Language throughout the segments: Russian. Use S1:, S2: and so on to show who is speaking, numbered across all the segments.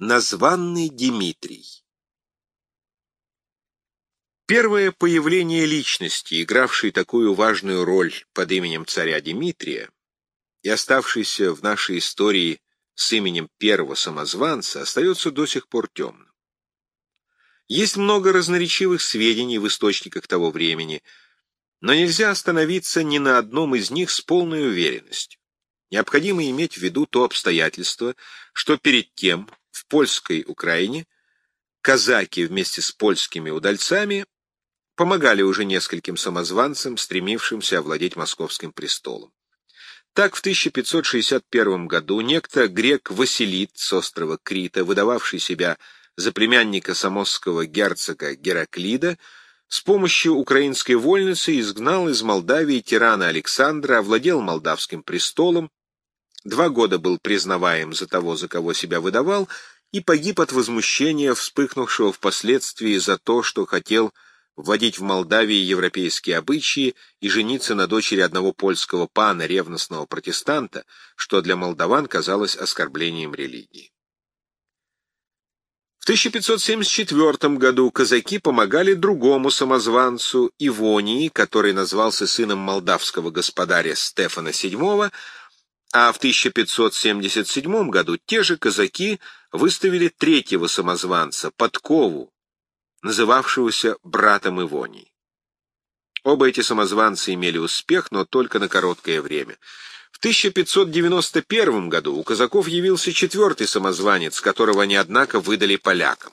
S1: Названный Дмитрий Первое появление личности, игравшей такую важную роль под именем царя Дмитрия и оставшейся в нашей истории с именем первого самозванца, остается до сих пор темным. Есть много разноречивых сведений в источниках того времени, но нельзя остановиться ни на одном из них с полной уверенностью. Необходимо иметь в виду то обстоятельство, что перед тем в польской Украине казаки вместе с польскими удальцами помогали уже нескольким самозванцам, стремившимся овладеть московским престолом. Так в 1561 году некто грек Василит с острова Крита, выдававший себя за племянника самосского герцога Гераклида, с помощью украинской вольницы изгнал из Молдавии тирана Александра, овладел молдавским престолом, два года был признаваем за того, за кого себя выдавал, и погиб от возмущения, вспыхнувшего впоследствии за то, что хотел вводить в Молдавии европейские обычаи и жениться на дочери одного польского пана, ревностного протестанта, что для молдаван казалось оскорблением религии. В 1574 году казаки помогали другому самозванцу Ивонии, который назвался сыном молдавского господаря Стефана VII, а в 1577 году те же казаки выставили третьего самозванца, Подкову, называвшегося братом Ивоний. Оба эти самозванца имели успех, но только на короткое время. В 1591 году у казаков явился четвертый самозванец, которого они, однако, выдали полякам.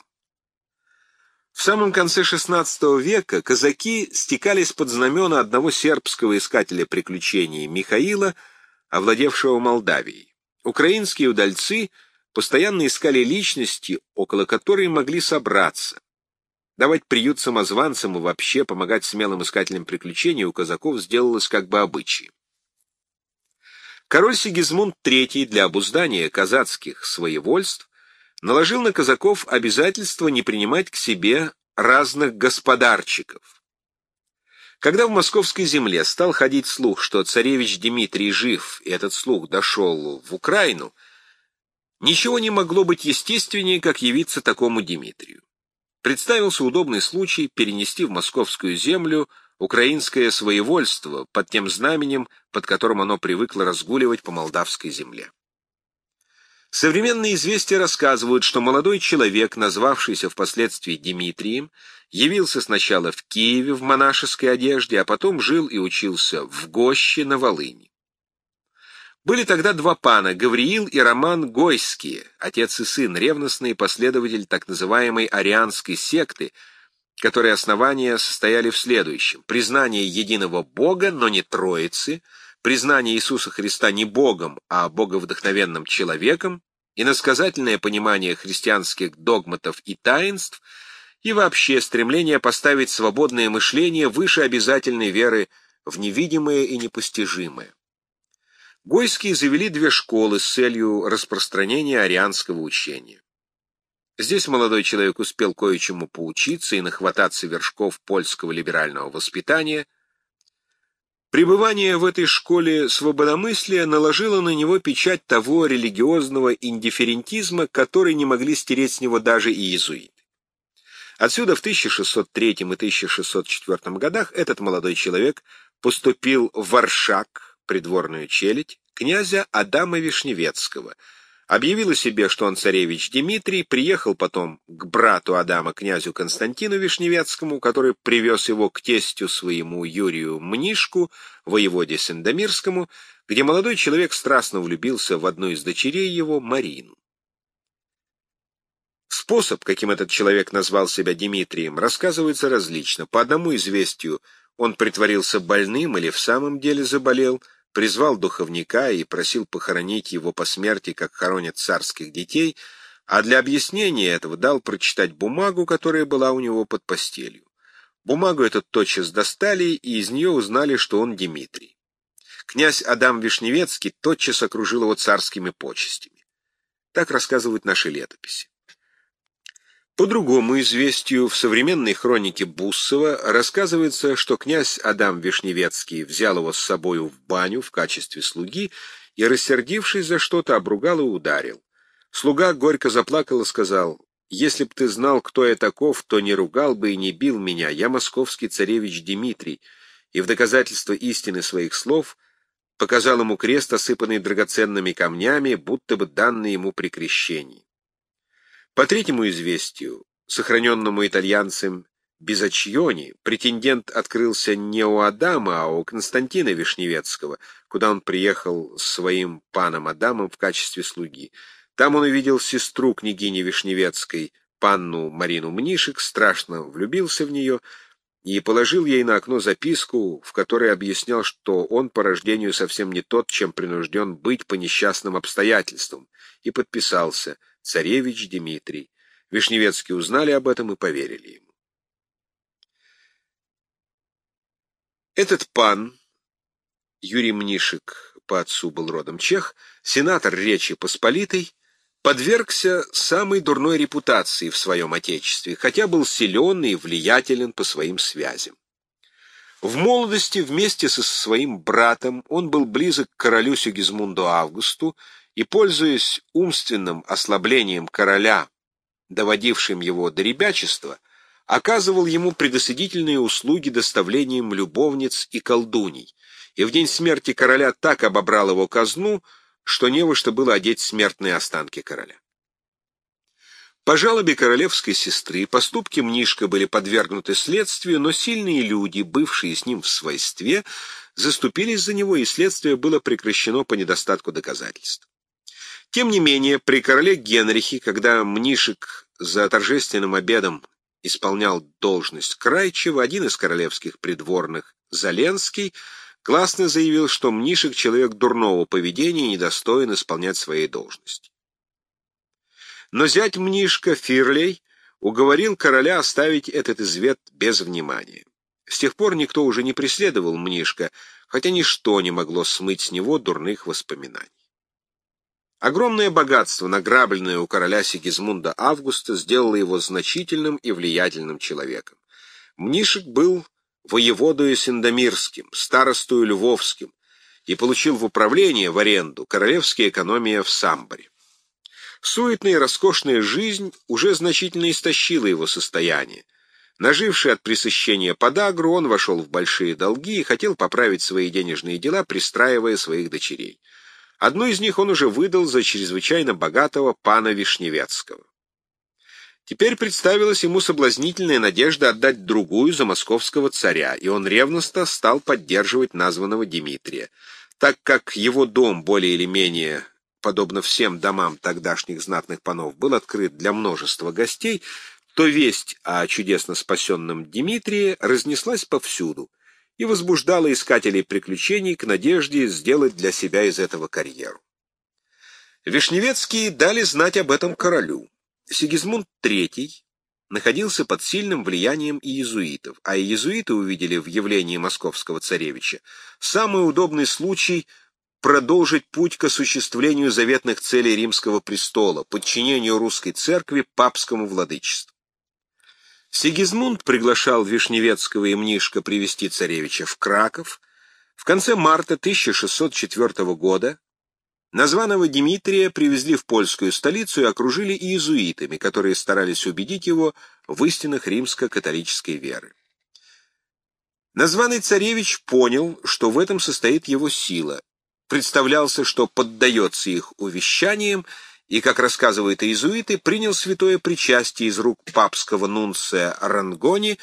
S1: В самом конце XVI века казаки стекались под знамена одного сербского искателя приключений Михаила, овладевшего Молдавией. Украинские удальцы постоянно искали личности, около которой могли собраться. Давать приют самозванцам и вообще помогать смелым искателям приключений у казаков сделалось как бы обычаем. Король Сигизмунд III для обуздания казацких своевольств наложил на казаков обязательство не принимать к себе разных господарчиков. Когда в московской земле стал ходить слух, что царевич Дмитрий жив, и этот слух дошел в Украину, ничего не могло быть естественнее, как явиться такому Дмитрию представился удобный случай перенести в московскую землю украинское своевольство под тем знаменем, под которым оно привыкло разгуливать по молдавской земле. Современные известия рассказывают, что молодой человек, назвавшийся впоследствии Дмитрием, явился сначала в Киеве в монашеской одежде, а потом жил и учился в Гоще на Волыни. Были тогда два пана, Гавриил и Роман Гойские, отец и сын, ревностный последователь так называемой арианской секты, которые основания состояли в следующем. Признание единого Бога, но не Троицы, признание Иисуса Христа не Богом, а боговдохновенным человеком, иносказательное понимание христианских догматов и таинств и вообще стремление поставить свободное мышление выше обязательной веры в невидимое и непостижимое. Гойские завели две школы с целью распространения арианского учения. Здесь молодой человек успел кое-чему поучиться и нахвататься вершков польского либерального воспитания. Пребывание в этой школе свободомыслия наложило на него печать того религиозного индифферентизма, который не могли стереть с него даже и иезуиты. Отсюда в 1603 и 1604 годах этот молодой человек поступил в Варшак, придворную челядь, князя Адама Вишневецкого, объявил о себе, что он царевич Дмитрий, приехал потом к брату Адама, князю Константину Вишневецкому, который привез его к тестю своему Юрию Мнишку, воеводе Сендомирскому, где молодой человек страстно влюбился в одну из дочерей его, Марину. Способ, каким этот человек назвал себя Дмитрием, рассказывается различно. По одному известию – он притворился больным или в самом деле заболел, призвал духовника и просил похоронить его по смерти, как хоронят царских детей, а для объяснения этого дал прочитать бумагу, которая была у него под постелью. Бумагу эту тотчас достали, и из нее узнали, что он Дмитрий. Князь Адам Вишневецкий тотчас окружил его царскими почестями. Так рассказывают наши летописи. По другому известию в современной хронике Буссова рассказывается, что князь Адам Вишневецкий взял его с собою в баню в качестве слуги и, рассердившись за что-то, обругал и ударил. Слуга горько заплакал и сказал, «Если б ты знал, кто я таков, то не ругал бы и не бил меня. Я московский царевич Дмитрий, и в доказательство истины своих слов показал ему крест, осыпанный драгоценными камнями, будто бы данный ему при крещении». По третьему известию, сохраненному итальянцем Безочьони, претендент открылся не у Адама, а у Константина Вишневецкого, куда он приехал с своим паном Адамом в качестве слуги. Там он увидел сестру княгини Вишневецкой, панну Марину Мнишек, страшно влюбился в нее и положил ей на окно записку, в которой объяснял, что он по рождению совсем не тот, чем принужден быть по несчастным обстоятельствам, и подписался «Царевич Дмитрий». Вишневецкие узнали об этом и поверили ему. Этот пан, Юрий Мнишек по отцу был родом чех, сенатор Речи Посполитой, подвергся самой дурной репутации в своем отечестве, хотя был силен и влиятелен по своим связям. В молодости вместе со своим братом он был близок к королю Сигизмунду Августу и, пользуясь умственным ослаблением короля, доводившим его до ребячества, оказывал ему предосудительные услуги доставлением любовниц и колдуний, и в день смерти короля так обобрал его казну, что не во что было одеть смертные останки короля. По жалобе королевской сестры поступки Мнишка были подвергнуты следствию, но сильные люди, бывшие с ним в свойстве, заступились за него, и следствие было прекращено по недостатку доказательств. Тем не менее, при короле Генрихе, когда Мнишек за торжественным обедом исполнял должность Крайчева, один из королевских придворных, Заленский, гласно заявил, что Мнишек человек дурного поведения и недостоин исполнять своей должности. Но зять Мнишка, Фирлей, уговорил короля оставить этот извет без внимания. С тех пор никто уже не преследовал Мнишка, хотя ничто не могло смыть с него дурных воспоминаний. Огромное богатство, награбленное у короля Сигизмунда Августа, сделало его значительным и влиятельным человеком. Мнишек был воеводою Синдомирским, старостою Львовским и получил в управление, в аренду, королевские экономия в Самборе. Суетная и роскошная жизнь уже значительно истощила его состояние. Наживший от пресыщения подагру, он вошел в большие долги и хотел поправить свои денежные дела, пристраивая своих дочерей. Одну из них он уже выдал за чрезвычайно богатого пана Вишневецкого. Теперь представилась ему соблазнительная надежда отдать другую за московского царя, и он ревностно стал поддерживать названного Дмитрия. Так как его дом более или менее, подобно всем домам тогдашних знатных панов, был открыт для множества гостей, то весть о чудесно спасенном Дмитрии разнеслась повсюду и возбуждала искателей приключений к надежде сделать для себя из этого карьеру. Вишневецкие дали знать об этом королю. Сигизмунд III находился под сильным влиянием иезуитов, а иезуиты увидели в явлении московского царевича самый удобный случай продолжить путь к осуществлению заветных целей римского престола, подчинению русской церкви папскому владычеству. Сигизмунд приглашал Вишневецкого и Мнишка привести царевича в Краков. В конце марта 1604 года названного Дмитрия привезли в польскую столицу и окружили иезуитами, которые старались убедить его в истинах римско-католической веры. Названный царевич понял, что в этом состоит его сила, представлялся, что поддается их увещаниям, и, как рассказывают иезуиты, принял святое причастие из рук папского нунция Рангони,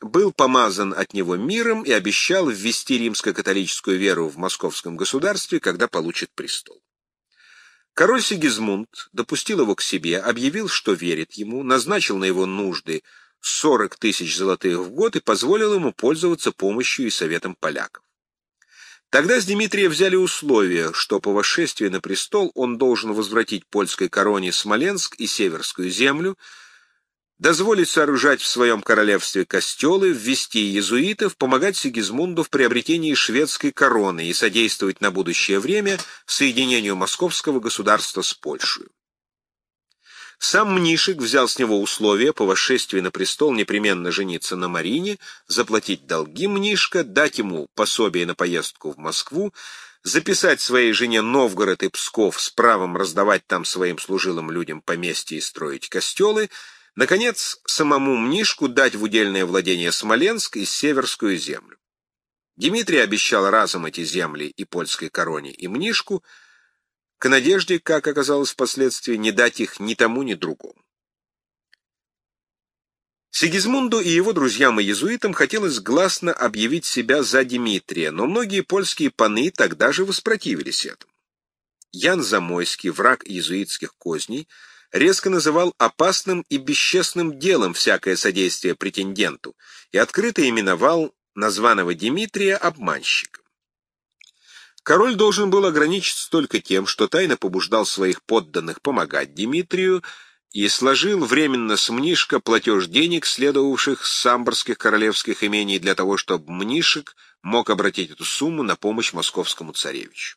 S1: был помазан от него миром и обещал ввести римско-католическую веру в московском государстве, когда получит престол. Король Сигизмунд допустил его к себе, объявил, что верит ему, назначил на его нужды 40 тысяч золотых в год и позволил ему пользоваться помощью и советом поляков. Тогда с Дмитрия взяли условие, что по восшествии на престол он должен возвратить польской короне Смоленск и Северскую землю, дозволить сооружать в своем королевстве костелы, ввести иезуитов, помогать Сигизмунду в приобретении шведской короны и содействовать на будущее время соединению московского государства с Польшей. Сам Мнишек взял с него условия по восшествии на престол непременно жениться на Марине, заплатить долги Мнишка, дать ему пособие на поездку в Москву, записать своей жене Новгород и Псков с правом раздавать там своим служилым людям поместья и строить костелы, наконец, самому Мнишку дать в удельное владение Смоленск и Северскую землю. Дмитрий обещал разом эти земли и польской короне, и Мнишку, к надежде, как оказалось впоследствии, не дать их ни тому, ни другому. Сигизмунду и его друзьям и иезуитам хотелось гласно объявить себя за Дмитрия, но многие польские паны тогда же воспротивились этому. Ян Замойский, враг иезуитских козней, резко называл опасным и бесчестным делом всякое содействие претенденту и открыто именовал названного Дмитрия обманщиком. Король должен был ограничиться только тем, что тайно побуждал своих подданных помогать Дмитрию, и сложил временно с Мнишка платеж денег, следовавших с самборских королевских имений, для того, чтобы Мнишек мог обратить эту сумму на помощь московскому царевичу.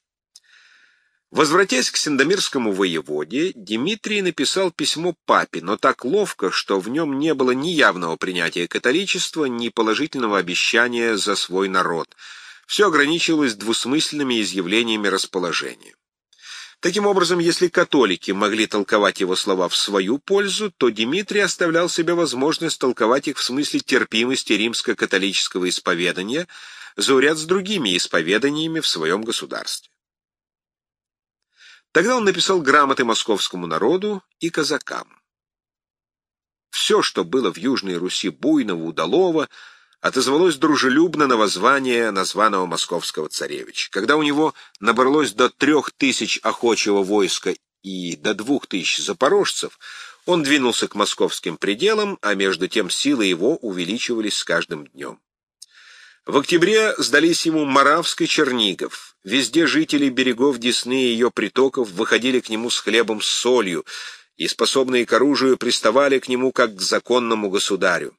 S1: Возвратясь к Сендомирскому воеводе, Дмитрий написал письмо папе, но так ловко, что в нем не было ни явного принятия католичества, ни положительного обещания за свой народ. Все ограничивалось двусмысленными изъявлениями расположения. Таким образом, если католики могли толковать его слова в свою пользу, то Дмитрий оставлял себе возможность толковать их в смысле терпимости римско-католического исповедания, зауряд с другими исповеданиями в своем государстве. Тогда он написал грамоты московскому народу и казакам. Все, что было в Южной Руси буйного, удалого, отозвалось дружелюбно на воззвание названного московского царевича. Когда у него набралось до трех тысяч охочего войска и до двух тысяч запорожцев, он двинулся к московским пределам, а между тем силы его увеличивались с каждым днем. В октябре сдались ему Моравск и Чернигов. Везде жители берегов Десны и ее притоков выходили к нему с хлебом с солью, и, способные к оружию, приставали к нему как к законному государю.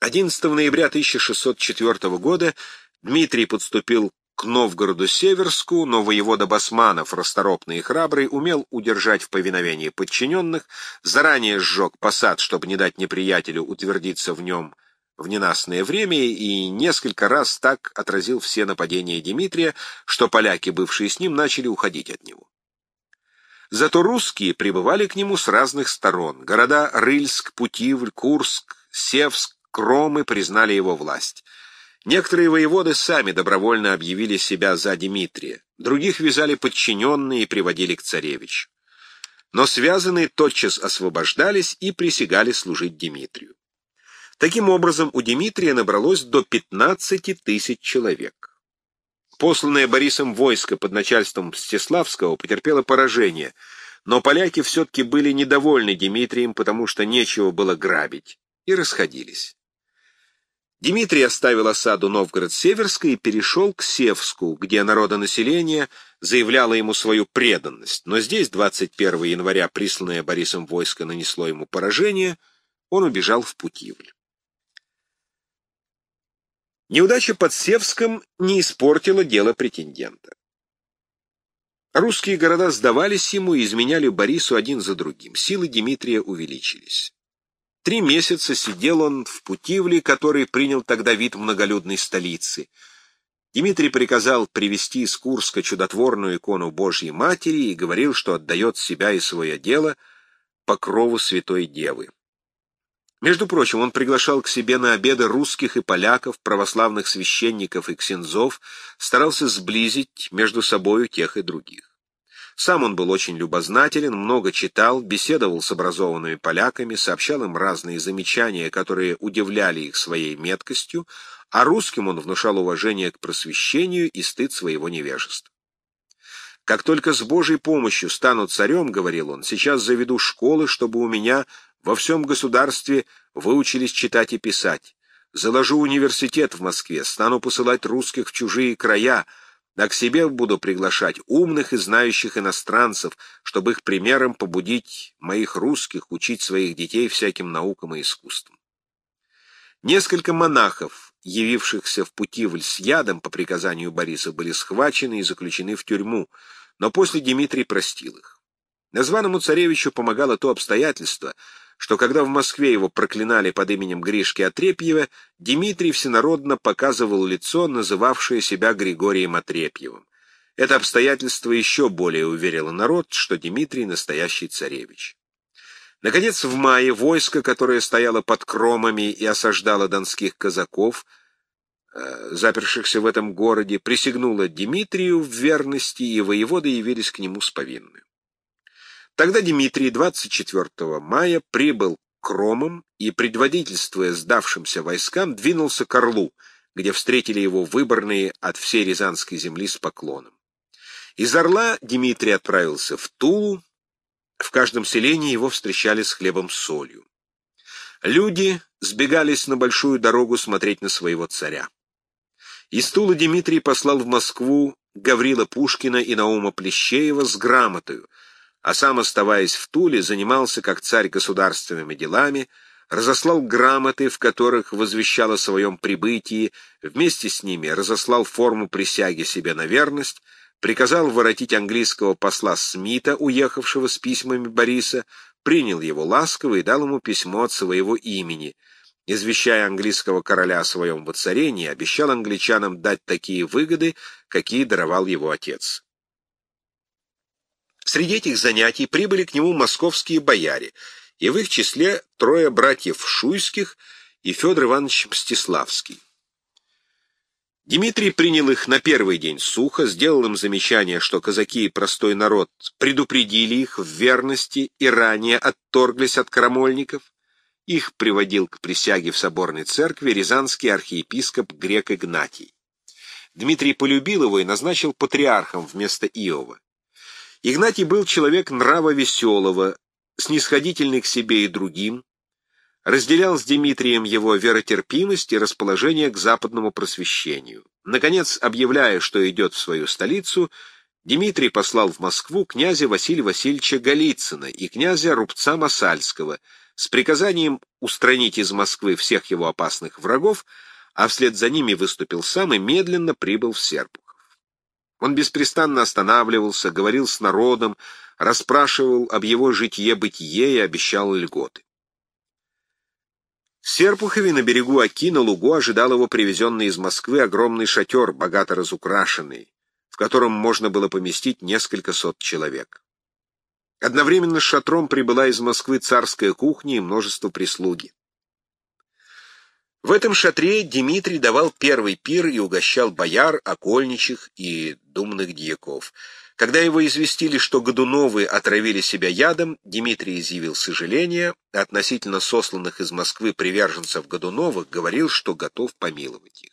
S1: 11 ноября 1604 года Дмитрий подступил к Новгороду-Северску, но воевода Басманов, расторопный и храбрый, умел удержать в повиновении подчиненных, заранее сжег посад, чтобы не дать неприятелю утвердиться в нем в ненастное время, и несколько раз так отразил все нападения Дмитрия, что поляки, бывшие с ним, начали уходить от него. Зато русские прибывали к нему с разных сторон. Города Рыльск, Путивль, Курск, Севск, Кромы признали его власть. Некоторые воеводы сами добровольно объявили себя за Дмитрия, других вязали подчиненные и приводили к царевичу. Но связанные тотчас освобождались и присягали служить Дмитрию. Таким образом, у Дмитрия набралось до 15 тысяч человек. Посланное Борисом войско под начальством Мстиславского потерпело поражение, но поляки все-таки были недовольны Дмитрием, потому что нечего было грабить, и расходились. Дмитрий оставил осаду Новгород-Северской и перешел к Севску, где народонаселение заявляло ему свою преданность, но здесь 21 января присланное Борисом войско нанесло ему поражение, он убежал в Путивль. Неудача под Севском не испортила дело претендента. Русские города сдавались ему и изменяли Борису один за другим. Силы Дмитрия увеличились. Три месяца сидел он в Путивле, который принял тогда вид многолюдной столицы. Дмитрий приказал привести из Курска чудотворную икону Божьей Матери и говорил, что отдает себя и свое дело покрову Святой Девы. Между прочим, он приглашал к себе на обеды русских и поляков, православных священников и ксензов, старался сблизить между собою тех и других. Сам он был очень любознателен, много читал, беседовал с образованными поляками, сообщал им разные замечания, которые удивляли их своей меткостью, а русским он внушал уважение к просвещению и стыд своего невежества. «Как только с Божьей помощью стану царем, — говорил он, — сейчас заведу школы, чтобы у меня во всем государстве выучились читать и писать. Заложу университет в Москве, стану посылать русских в чужие края, а к себе буду приглашать умных и знающих иностранцев, чтобы их примером побудить моих русских учить своих детей всяким наукам и искусствам. Несколько монахов, явившихся в Путивль с ядом по приказанию Бориса, были схвачены и заключены в тюрьму, но после Дмитрий простил их. Названному царевичу помогало то обстоятельство, что когда в Москве его проклинали под именем Гришки Отрепьева, Дмитрий всенародно показывал лицо, называвшее себя Григорием Отрепьевым. Это обстоятельство еще более уверило народ, что Дмитрий — настоящий царевич. Наконец, в мае войско, которое стояло под кромами и осаждало донских казаков, э, запершихся в этом городе, присягнуло Дмитрию в верности, и воеводы явились к нему с повинной. Тогда Дмитрий 24 мая прибыл к Кромам и, предводительствуя сдавшимся войскам, двинулся к Орлу, где встретили его выборные от всей Рязанской земли с поклоном. Из Орла Дмитрий отправился в Тулу, в каждом селении его встречали с хлебом с солью. Люди сбегались на большую дорогу смотреть на своего царя. Из Тулы Дмитрий послал в Москву Гаврила Пушкина и Наума Плещеева с грамотою, а сам, оставаясь в Туле, занимался как царь государственными делами, разослал грамоты, в которых возвещал о своем прибытии, вместе с ними разослал форму присяги себе на верность, приказал воротить английского посла Смита, уехавшего с письмами Бориса, принял его ласково и дал ему письмо от своего имени. Извещая английского короля о своем воцарении, обещал англичанам дать такие выгоды, какие даровал его отец. Среди этих занятий прибыли к нему московские бояре, и в их числе трое братьев Шуйских и Федор Иванович Мстиславский. Дмитрий принял их на первый день сухо, сделал им замечание, что казаки и простой народ предупредили их в верности и ранее отторглись от крамольников. Их приводил к присяге в соборной церкви рязанский архиепископ Грек Игнатий. Дмитрий полюбил его и назначил патриархом вместо Иова. Игнатий был человек нрава веселого, снисходительный к себе и другим, разделял с Дмитрием его веротерпимость и расположение к западному просвещению. Наконец, объявляя, что идет в свою столицу, Дмитрий послал в Москву князя Василия Васильевича Голицына и князя Рубца Масальского с приказанием устранить из Москвы всех его опасных врагов, а вслед за ними выступил сам и медленно прибыл в Серпухов. Он беспрестанно останавливался, говорил с народом, расспрашивал об его житье-бытие и обещал льготы. В Серпухове на берегу Оки на лугу ожидал его привезенный из Москвы огромный шатер, богато разукрашенный, в котором можно было поместить несколько сот человек. Одновременно с шатром прибыла из Москвы царская кухня и множество прислуги. В этом шатре Дмитрий давал первый пир и угощал бояр, окольничих и думных дьяков — когда его известили, что Годуновы отравили себя ядом, Дмитрий изъявил сожаление, относительно сосланных из Москвы приверженцев Годуновых говорил, что готов помиловать их.